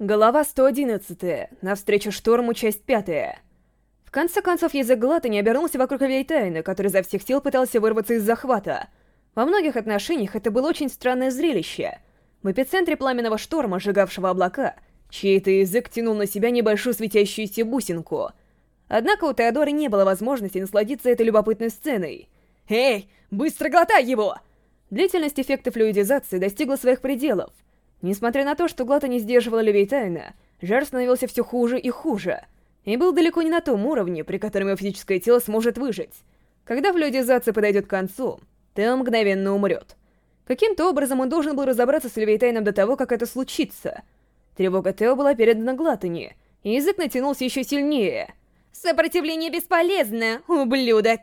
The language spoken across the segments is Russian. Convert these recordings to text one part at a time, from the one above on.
Глава 111. Навстречу шторму, часть 5. В конце концов, язык Глата не обернулся вокруг Авиайтайна, который изо всех сил пытался вырваться из захвата. Во многих отношениях это было очень странное зрелище. В эпицентре пламенного шторма, сжигавшего облака, чей-то язык тянул на себя небольшую светящуюся бусинку. Однако у Теодора не было возможности насладиться этой любопытной сценой. «Эй, быстро глотай его!» Длительность эффекта флюидизации достигла своих пределов. Несмотря на то, что Глата не сдерживала Левитайна, жар становился все хуже и хуже, и был далеко не на том уровне, при котором его физическое тело сможет выжить. Когда флюидизация подойдет к концу, Тео мгновенно умрет. Каким-то образом он должен был разобраться с Левитайном до того, как это случится. Тревога Тео была передана Глатани, и язык натянулся еще сильнее. «Сопротивление бесполезно, ублюдок!»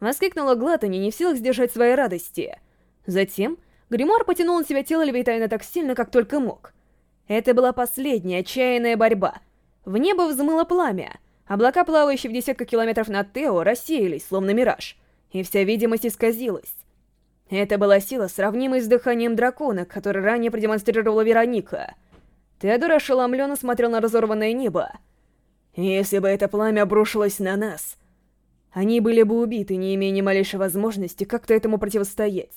Воскликнула Глатани, не в силах сдержать своей радости — Затем Гримуар потянул на себя тело Левитайна так сильно, как только мог. Это была последняя отчаянная борьба. В небо взмыло пламя. Облака, плавающие в десятках километров над Тео, рассеялись, словно мираж, и вся видимость исказилась. Это была сила, сравнимая с дыханием дракона, который ранее продемонстрировала Вероника. Теодор ошеломленно смотрел на разорванное небо. Если бы это пламя обрушилось на нас, они были бы убиты, не имея ни малейшей возможности как-то этому противостоять.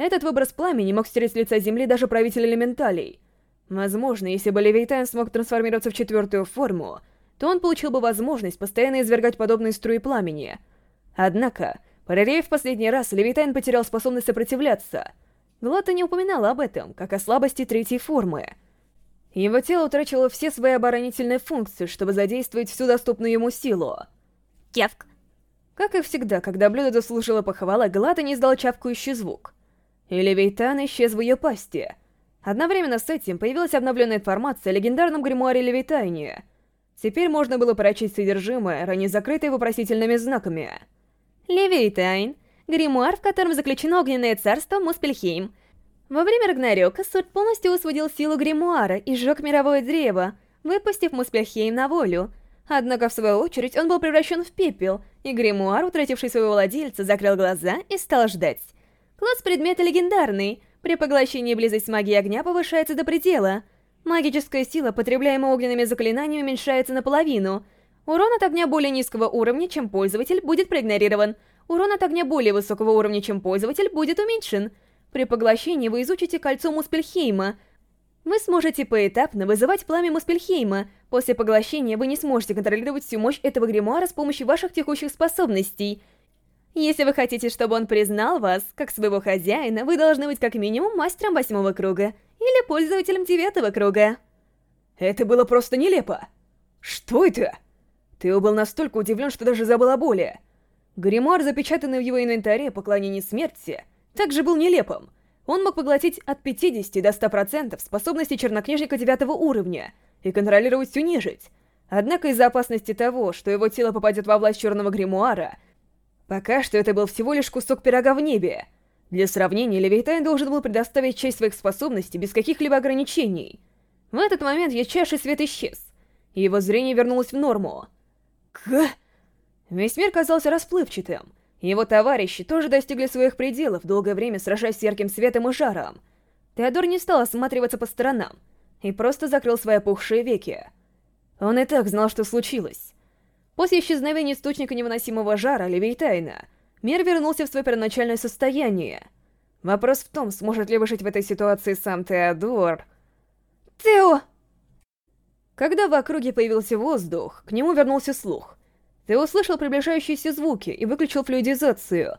Этот выброс пламени мог стереть с лица Земли даже правитель элементалей. Возможно, если бы Левитайн смог трансформироваться в четвертую форму, то он получил бы возможность постоянно извергать подобные струи пламени. Однако, прореев в последний раз, Левитайн потерял способность сопротивляться. Глата не упоминала об этом, как о слабости третьей формы. Его тело утрачило все свои оборонительные функции, чтобы задействовать всю доступную ему силу. Кявк. Как и всегда, когда блюдо заслужило похвала, Глата не издал чавкающий звук — и Левейтан исчез в ее пасти. Одновременно с этим появилась обновленная информация о легендарном гримуаре Левитайне. Теперь можно было прочесть содержимое, ранее закрытое вопросительными знаками. Левитайн — гримуар, в котором заключено огненное царство Муспельхейм. Во время Рагнарёка Сурт полностью усвоил силу гримуара и сжег мировое древо, выпустив Муспельхейм на волю. Однако, в свою очередь, он был превращен в пепел, и гримуар, утративший своего владельца, закрыл глаза и стал ждать. Класс предмета легендарный. При поглощении близость магии огня повышается до предела. Магическая сила, потребляемая огненными заклинаниями, уменьшается наполовину. Урон от огня более низкого уровня, чем пользователь, будет проигнорирован. Урон от огня более высокого уровня, чем пользователь, будет уменьшен. При поглощении вы изучите кольцо Муспельхейма. Вы сможете поэтапно вызывать пламя Муспельхейма. После поглощения вы не сможете контролировать всю мощь этого гримуара с помощью ваших текущих способностей — если вы хотите, чтобы он признал вас, как своего хозяина, вы должны быть как минимум мастером восьмого круга или пользователем девятого круга. Это было просто нелепо. Что это? Тео был настолько удивлен, что даже забыл о боли. Гримуар, запечатанный в его инвентаре поклонение смерти, также был нелепым. Он мог поглотить от 50 до 100% способности чернокнижника девятого уровня и контролировать всю нежить. Однако из-за опасности того, что его тело попадет во власть черного гримуара, Пока что это был всего лишь кусок пирога в небе. Для сравнения, Левитайн должен был предоставить часть своих способностей без каких-либо ограничений. В этот момент ярчайший свет исчез, и его зрение вернулось в норму. К... Весь мир казался расплывчатым. Его товарищи тоже достигли своих пределов, долгое время сражаясь с ярким светом и жаром. Теодор не стал осматриваться по сторонам и просто закрыл свои опухшие веки. Он и так знал, что случилось. После исчезновения источника невыносимого жара Левейтайна, мир вернулся в свое первоначальное состояние. Вопрос в том, сможет ли выжить в этой ситуации сам Теодор. «Тео!» Когда в округе появился воздух, к нему вернулся слух. Тео услышал приближающиеся звуки и выключил флюидизацию.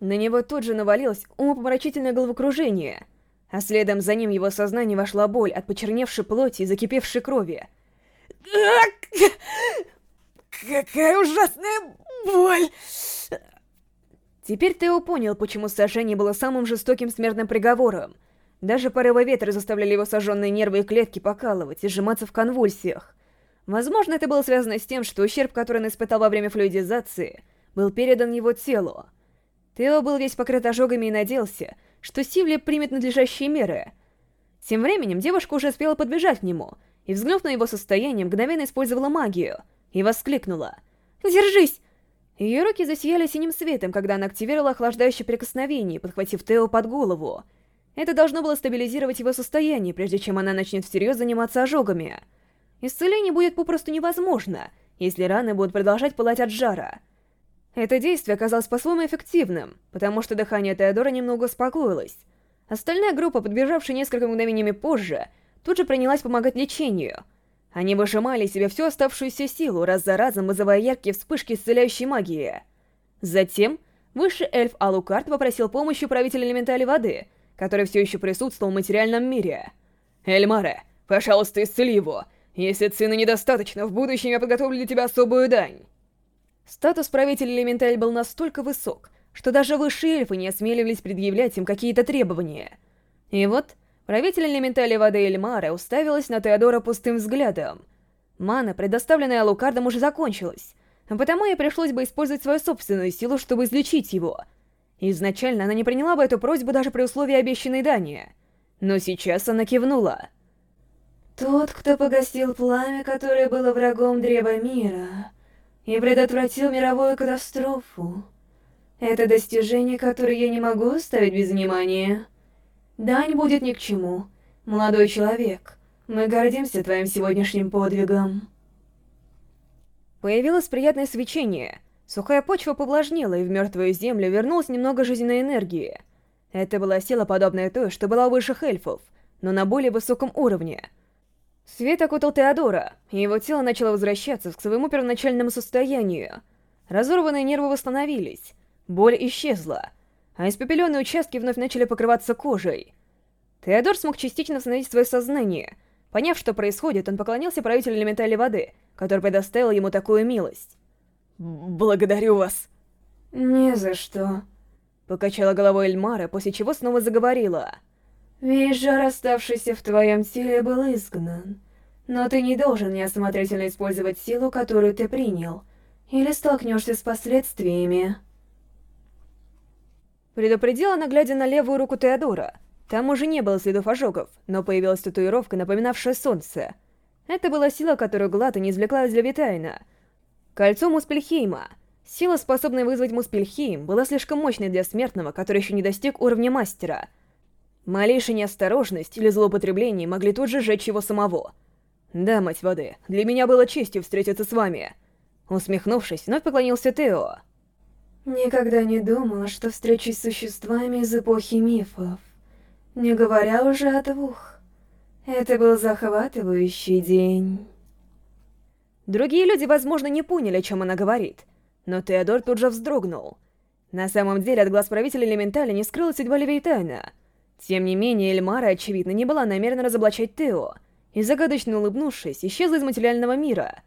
На него тут же навалилось умопомрачительное головокружение, а следом за ним его сознание вошла боль от почерневшей плоти и закипевшей крови. Какая ужасная боль! Теперь Тео понял, почему сожжение было самым жестоким смертным приговором. Даже порывы ветра заставляли его сожженные нервы и клетки покалывать и сжиматься в конвульсиях. Возможно, это было связано с тем, что ущерб, который он испытал во время флюидизации, был передан его телу. Тео был весь покрыт ожогами и надеялся, что Сивли примет надлежащие меры. Тем временем девушка уже успела подбежать к нему, и, взглянув на его состояние, мгновенно использовала магию — и воскликнула. «Держись!» Ее руки засияли синим светом, когда она активировала охлаждающее прикосновение, подхватив Тео под голову. Это должно было стабилизировать его состояние, прежде чем она начнет всерьез заниматься ожогами. Исцеление будет попросту невозможно, если раны будут продолжать пылать от жара. Это действие оказалось по-своему эффективным, потому что дыхание Теодора немного успокоилось. Остальная группа, подбежавшая несколько мгновениями позже, тут же принялась помогать лечению. Они выжимали из себя всю оставшуюся силу, раз за разом вызывая яркие вспышки исцеляющей магии. Затем высший эльф Алукарт попросил помощи правителя элементали воды, который все еще присутствовал в материальном мире. «Эльмаре, пожалуйста, исцели его! Если цены недостаточно, в будущем я подготовлю для тебя особую дань!» Статус правителя элементаль был настолько высок, что даже высшие эльфы не осмеливались предъявлять им какие-то требования. И вот, правитель элементали воды Эльмара уставилась на Теодора пустым взглядом. Мана, предоставленная Лукардом, уже закончилась, а потому ей пришлось бы использовать свою собственную силу, чтобы излечить его. Изначально она не приняла бы эту просьбу даже при условии обещанной дани. Но сейчас она кивнула. «Тот, кто погасил пламя, которое было врагом Древа Мира, и предотвратил мировую катастрофу. Это достижение, которое я не могу оставить без внимания. Дань будет ни к чему. Молодой человек, мы гордимся твоим сегодняшним подвигом». Появилось приятное свечение. Сухая почва повлажнела, и в мертвую землю вернулась немного жизненной энергии. Это была сила, подобная той, что была у высших эльфов, но на более высоком уровне. Свет окутал Теодора, и его тело начало возвращаться к своему первоначальному состоянию. Разорванные нервы восстановились, боль исчезла, а испепеленные участки вновь начали покрываться кожей. Теодор смог частично восстановить свое сознание. Поняв, что происходит, он поклонился правителю элементали воды, который предоставил ему такую милость. «Благодарю вас!» «Не за что», — покачала головой Эльмара, после чего снова заговорила. «Весь жар, оставшийся в твоем теле, был изгнан. Но ты не должен неосмотрительно использовать силу, которую ты принял, или столкнешься с последствиями». Предупредила она, глядя на левую руку Теодора. Там уже не было следов ожогов, но появилась татуировка, напоминавшая солнце. Это была сила, которую Глата не извлекла из Левитайна — Кольцо Муспельхейма. Сила, способная вызвать Муспельхейм, была слишком мощной для смертного, который еще не достиг уровня мастера. Малейшая неосторожность или злоупотребление могли тут же сжечь его самого. «Да, мать воды, для меня было честью встретиться с вами». Усмехнувшись, вновь поклонился Тео. «Никогда не думала, что встречусь с существами из эпохи мифов. Не говоря уже о двух. Это был захватывающий день». Другие люди, возможно, не поняли, о чем она говорит, но Теодор тут же вздрогнул. На самом деле, от глаз правителя Элементали не скрылась судьба Левейтайна. Тем не менее, Эльмара, очевидно, не была намерена разоблачать Тео, и, загадочно улыбнувшись, исчезла из материального мира.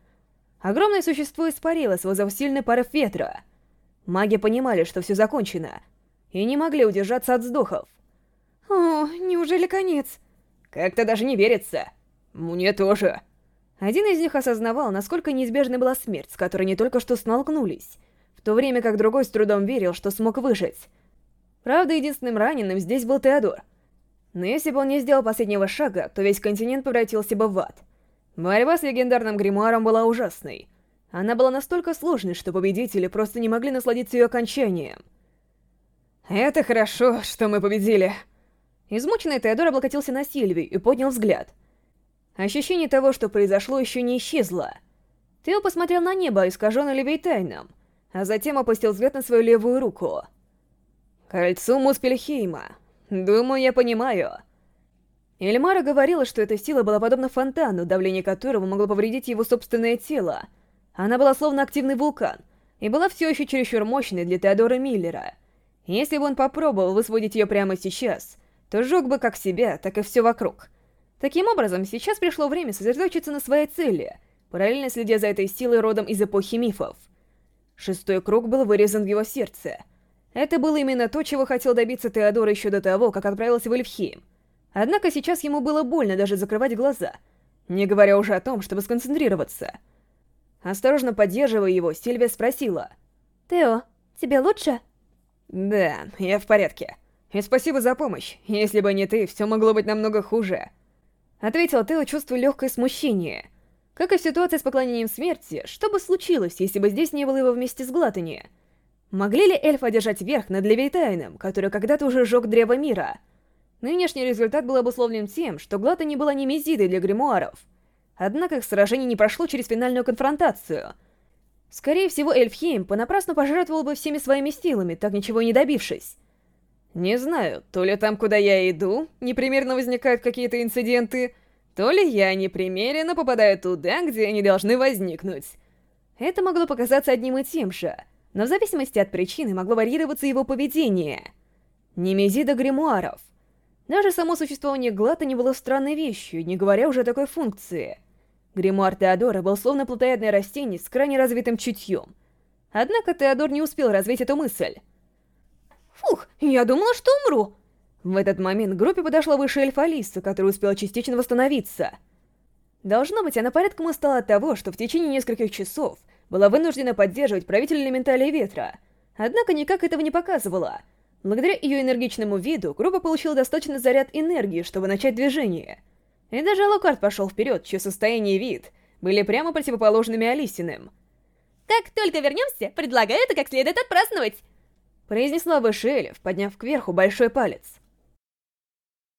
Огромное существо испарилось, вызвав сильный порыв ветра. Маги понимали, что все закончено, и не могли удержаться от вздохов. «О, неужели конец?» «Как-то даже не верится. Мне тоже». Один из них осознавал, насколько неизбежной была смерть, с которой не только что столкнулись, в то время как другой с трудом верил, что смог выжить. Правда, единственным раненым здесь был Теодор. Но если бы он не сделал последнего шага, то весь континент превратился бы в ад. Борьба с легендарным гримуаром была ужасной. Она была настолько сложной, что победители просто не могли насладиться ее окончанием. «Это хорошо, что мы победили!» Измученный Теодор облокотился на Сильвию и поднял взгляд — Ощущение того, что произошло, еще не исчезло. Тео посмотрел на небо, искаженное Левейтайном, а затем опустил взгляд на свою левую руку. «Кольцо Муспельхейма. Думаю, я понимаю». Эльмара говорила, что эта сила была подобна фонтану, давление которого могло повредить его собственное тело. Она была словно активный вулкан, и была все еще чересчур мощной для Теодора Миллера. Если бы он попробовал высвободить ее прямо сейчас, то сжег бы как себя, так и все вокруг — Таким образом, сейчас пришло время сосредоточиться на своей цели, параллельно следя за этой силой родом из эпохи мифов. Шестой круг был вырезан в его сердце. Это было именно то, чего хотел добиться Теодор еще до того, как отправился в Эльфхейм. Однако сейчас ему было больно даже закрывать глаза, не говоря уже о том, чтобы сконцентрироваться. Осторожно поддерживая его, Сильвия спросила. «Тео, тебе лучше?» «Да, я в порядке. И спасибо за помощь. Если бы не ты, все могло быть намного хуже». Ответил Тео, чувствуя легкое смущение. Как и в ситуации с поклонением смерти, что бы случилось, если бы здесь не было его вместе с Глатани? Могли ли эльфы одержать верх над Левитайном, который когда-то уже сжег Древо Мира? Нынешний результат был обусловлен тем, что Глата не была немезидой для гримуаров. Однако их сражение не прошло через финальную конфронтацию. Скорее всего, Эльфхейм понапрасну пожертвовал бы всеми своими силами, так ничего и не добившись. Не знаю, то ли там, куда я иду, непримерно возникают какие-то инциденты, то ли я непремеренно попадаю туда, где они должны возникнуть. Это могло показаться одним и тем же, но в зависимости от причины могло варьироваться его поведение. Немезида гримуаров. Даже само существование Глата не было странной вещью, не говоря уже о такой функции. Гримуар Теодора был словно плотоядное растение с крайне развитым чутьем. Однако Теодор не успел развить эту мысль. «Фух, я думала, что умру!» В этот момент к группе подошла высшая эльфа Алиса, которая успела частично восстановиться. Должно быть, она порядком устала от того, что в течение нескольких часов была вынуждена поддерживать правителя элементалей ветра. Однако никак этого не показывала. Благодаря ее энергичному виду, группа получила достаточный заряд энергии, чтобы начать движение. И даже Алукард пошел вперед, чье состояние и вид были прямо противоположными Алисиным. «Как только вернемся, предлагаю это как следует отпраздновать!» произнесла Вышелев, подняв кверху большой палец.